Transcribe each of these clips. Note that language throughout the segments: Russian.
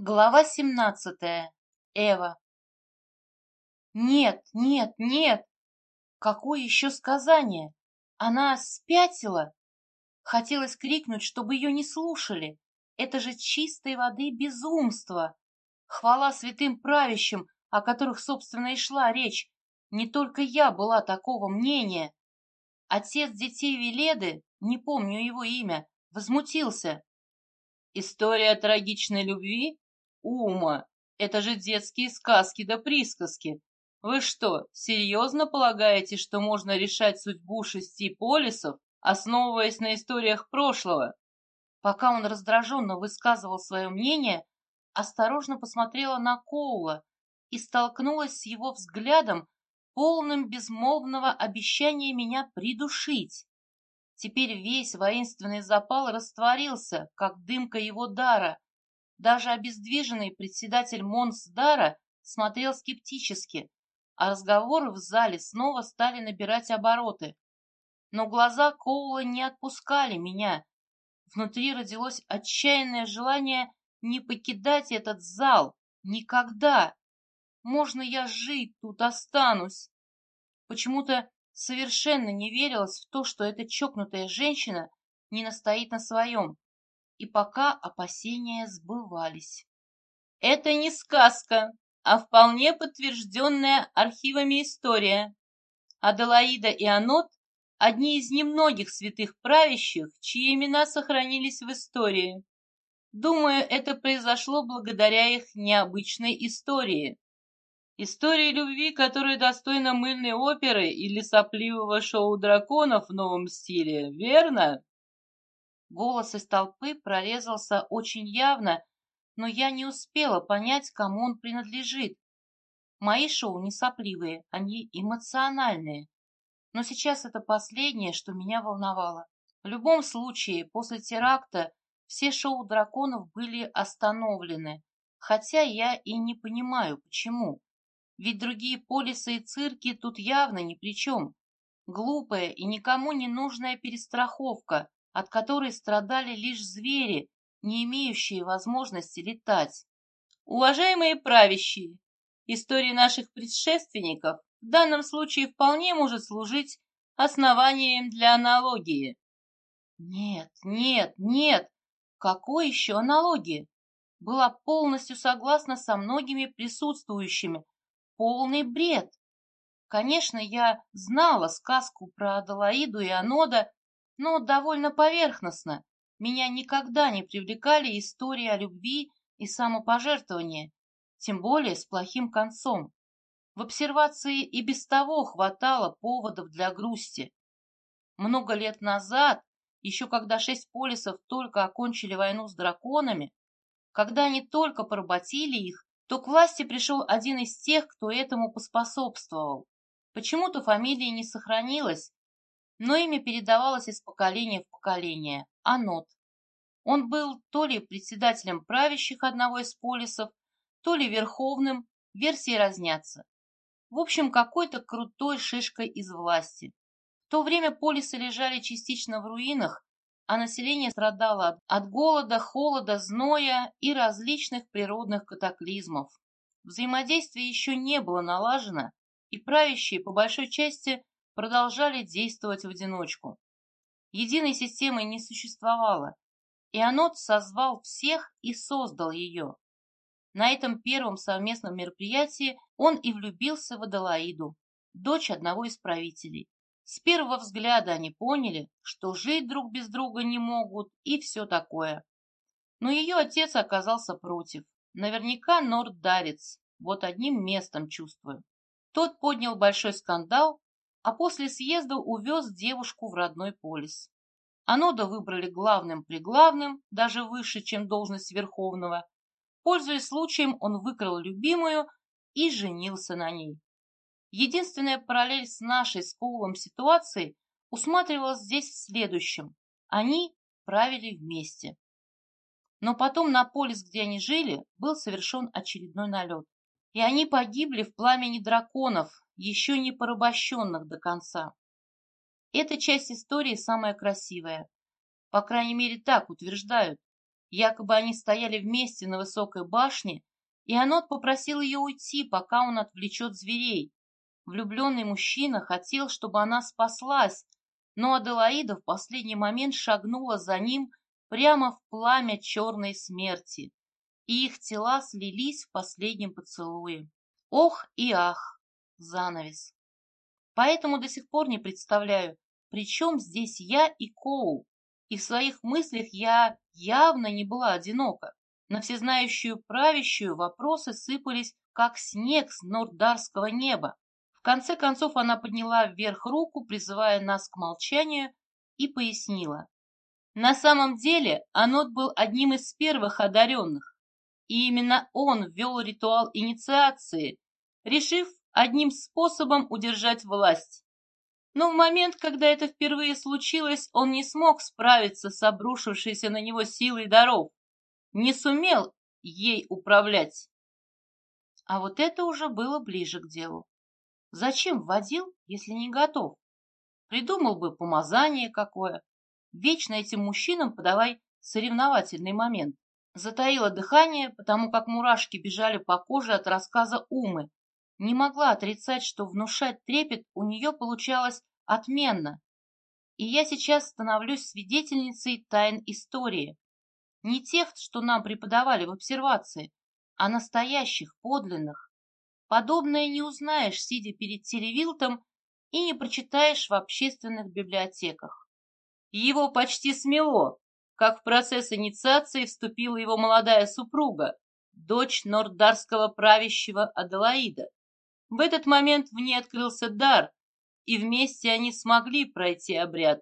Глава семнадцатая. Эва. Нет, нет, нет! Какое еще сказание? Она спятила? Хотелось крикнуть, чтобы ее не слушали. Это же чистой воды безумство. Хвала святым правящим, о которых, собственно, и шла речь. Не только я была такого мнения. Отец детей Веледы, не помню его имя, возмутился. История трагичной любви? Ума, это же детские сказки да присказки. Вы что, серьезно полагаете, что можно решать судьбу шести полисов, основываясь на историях прошлого? Пока он раздраженно высказывал свое мнение, осторожно посмотрела на Коула и столкнулась с его взглядом, полным безмолвного обещания меня придушить. Теперь весь воинственный запал растворился, как дымка его дара, даже обездвиженный председатель Монсдара смотрел скептически, а разговоры в зале снова стали набирать обороты. Но глаза Коула не отпускали меня. Внутри родилось отчаянное желание не покидать этот зал. Никогда. Можно я жить тут останусь? Почему-то совершенно не верилось в то, что эта чокнутая женщина не настоит на своем и пока опасения сбывались. Это не сказка, а вполне подтвержденная архивами история. Аделаида и Анот – одни из немногих святых правящих, чьи имена сохранились в истории. Думаю, это произошло благодаря их необычной истории. Истории любви, которая достойна мыльной оперы или сопливого шоу драконов в новом стиле, верно? Голос из толпы прорезался очень явно, но я не успела понять, кому он принадлежит. Мои шоу не сопливые, они эмоциональные. Но сейчас это последнее, что меня волновало. В любом случае, после теракта все шоу драконов были остановлены, хотя я и не понимаю, почему. Ведь другие полисы и цирки тут явно ни при чем. Глупая и никому не нужная перестраховка, от которой страдали лишь звери, не имеющие возможности летать. Уважаемые правящие, история наших предшественников в данном случае вполне может служить основанием для аналогии. Нет, нет, нет, какой еще аналогии? Была полностью согласна со многими присутствующими. Полный бред. Конечно, я знала сказку про Аделаиду и Анода, но довольно поверхностно. Меня никогда не привлекали истории о любви и самопожертвовании, тем более с плохим концом. В обсервации и без того хватало поводов для грусти. Много лет назад, еще когда шесть полисов только окончили войну с драконами, когда они только поработили их, то к власти пришел один из тех, кто этому поспособствовал. Почему-то фамилия не сохранилась, но имя передавалось из поколения в поколение – Анот. Он был то ли председателем правящих одного из полисов, то ли верховным, версии разнятся. В общем, какой-то крутой шишкой из власти. В то время полисы лежали частично в руинах, а население страдало от голода, холода, зноя и различных природных катаклизмов. Взаимодействие еще не было налажено, и правящие, по большой части, продолжали действовать в одиночку. Единой системы не существовало, и Анот созвал всех и создал ее. На этом первом совместном мероприятии он и влюбился в Аделаиду, дочь одного из правителей. С первого взгляда они поняли, что жить друг без друга не могут и все такое. Но ее отец оказался против. Наверняка норддарец, вот одним местом чувствую. Тот поднял большой скандал а после съезда увез девушку в родной полис. Анода выбрали главным-приглавным, даже выше, чем должность Верховного. Пользуясь случаем, он выкрал любимую и женился на ней. Единственная параллель с нашей с Коулом ситуацией усматривалась здесь в следующем. Они правили вместе. Но потом на полис, где они жили, был совершен очередной налет. И они погибли в пламени драконов, еще не порабощенных до конца. Эта часть истории самая красивая. По крайней мере, так утверждают. Якобы они стояли вместе на высокой башне, и Анот попросил ее уйти, пока он отвлечет зверей. Влюбленный мужчина хотел, чтобы она спаслась, но Аделаида в последний момент шагнула за ним прямо в пламя черной смерти, и их тела слились в последнем поцелуе. Ох и ах! Занавес. Поэтому до сих пор не представляю, при чем здесь я и Коул. И в своих мыслях я явно не была одинока. На всезнающую правящую вопросы сыпались, как снег с нордарского неба. В конце концов она подняла вверх руку, призывая нас к молчанию, и пояснила. На самом деле Анот был одним из первых одаренных, и именно он ввел ритуал инициации, решив одним способом удержать власть. Но в момент, когда это впервые случилось, он не смог справиться с обрушившейся на него силой даров, не сумел ей управлять. А вот это уже было ближе к делу. Зачем вводил, если не готов? Придумал бы помазание какое. Вечно этим мужчинам подавай соревновательный момент. Затаила дыхание, потому как мурашки бежали по коже от рассказа Умы, не могла отрицать, что внушать трепет у нее получалось отменно. И я сейчас становлюсь свидетельницей тайн истории. Не тех, что нам преподавали в обсервации, а настоящих, подлинных. Подобное не узнаешь, сидя перед телевилтом, и не прочитаешь в общественных библиотеках. Его почти смело, как в процесс инициации вступила его молодая супруга, дочь нордарского правящего Аделаида. В этот момент в ней открылся дар, и вместе они смогли пройти обряд.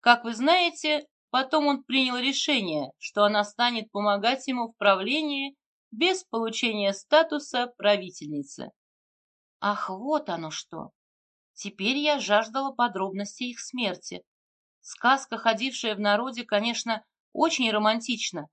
Как вы знаете, потом он принял решение, что она станет помогать ему в правлении без получения статуса правительницы. Ах, вот оно что! Теперь я жаждала подробностей их смерти. Сказка, ходившая в народе, конечно, очень романтична,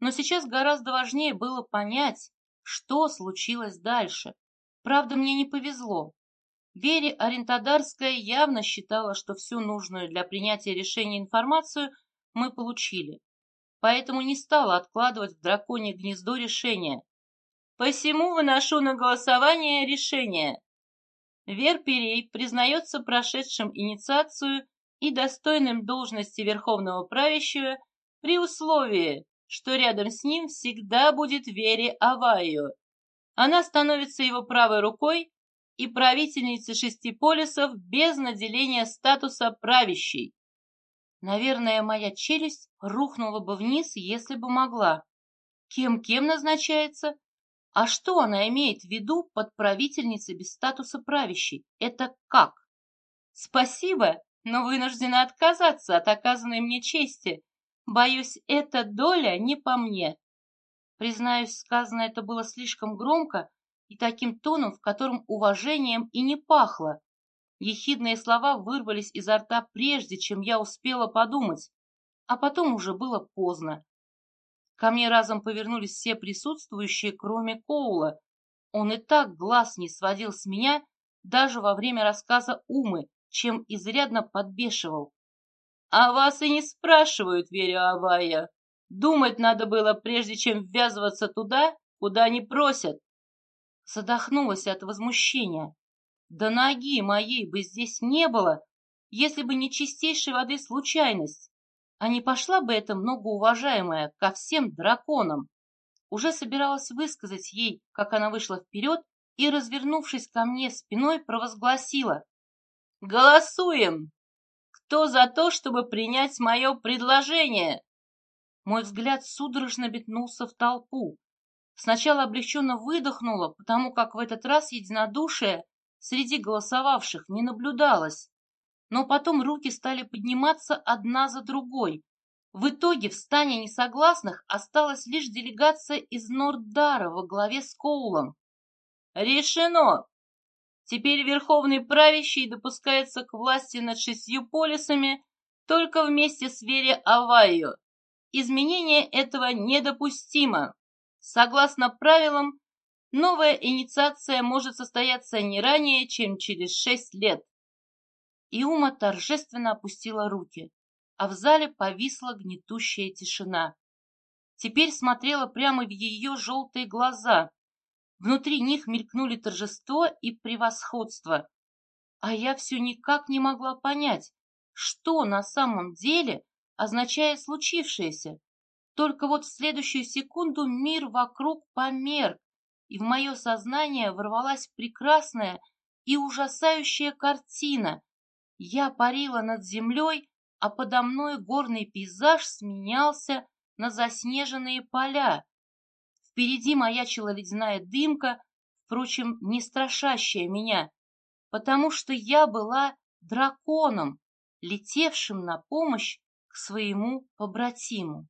но сейчас гораздо важнее было понять, что случилось дальше. Правда, мне не повезло. Вере Орентодарская явно считала, что всю нужную для принятия решения информацию мы получили, поэтому не стала откладывать в драконье гнездо решения. Посему выношу на голосование решение. Вер Перей признается прошедшим инициацию и достойным должности Верховного Правящего при условии, что рядом с ним всегда будет Вере Аваю, она становится его правой рукой и правительницей шести полисов без наделения статуса правящей. Наверное, моя челюсть рухнула бы вниз, если бы могла. Кем-кем назначается? А что она имеет в виду под правительницей без статуса правящей? Это как? Спасибо, но вынуждена отказаться от оказанной мне чести. Боюсь, эта доля не по мне. Признаюсь, сказано это было слишком громко и таким тоном, в котором уважением и не пахло. Ехидные слова вырвались изо рта прежде, чем я успела подумать, а потом уже было поздно. Ко мне разом повернулись все присутствующие, кроме Коула. Он и так глаз не сводил с меня даже во время рассказа Умы, чем изрядно подбешивал. — А вас и не спрашивают, Веря Авая, Думать надо было, прежде чем ввязываться туда, куда не просят. Задохнулась от возмущения. Да ноги моей бы здесь не было, если бы не чистейшей воды случайность. А не пошла бы эта многоуважаемая ко всем драконам. Уже собиралась высказать ей, как она вышла вперед и, развернувшись ко мне спиной, провозгласила. «Голосуем! Кто за то, чтобы принять мое предложение?» Мой взгляд судорожно метнулся в толпу. Сначала облегченно выдохнула, потому как в этот раз единодушие среди голосовавших не наблюдалось. Но потом руки стали подниматься одна за другой. В итоге в стане несогласных осталась лишь делегация из Норддара во главе с Коулом. «Решено! Теперь Верховный Правящий допускается к власти над шестью полисами только вместе с Вере Авайо, Изменение этого недопустимо. Согласно правилам, новая инициация может состояться не ранее, чем через шесть лет. Иума торжественно опустила руки, а в зале повисла гнетущая тишина. теперь смотрела прямо в ее желтые глаза. Внутри них мелькнули торжество и превосходство. А я все никак не могла понять, что на самом деле означает случившееся. Только вот в следующую секунду мир вокруг померк, и в мое сознание ворвалась прекрасная и ужасающая картина. Я парила над землей, а подо мной горный пейзаж сменялся на заснеженные поля. Впереди маячила ледяная дымка, впрочем, не страшащая меня, потому что я была драконом, летевшим на помощь к своему побратиму.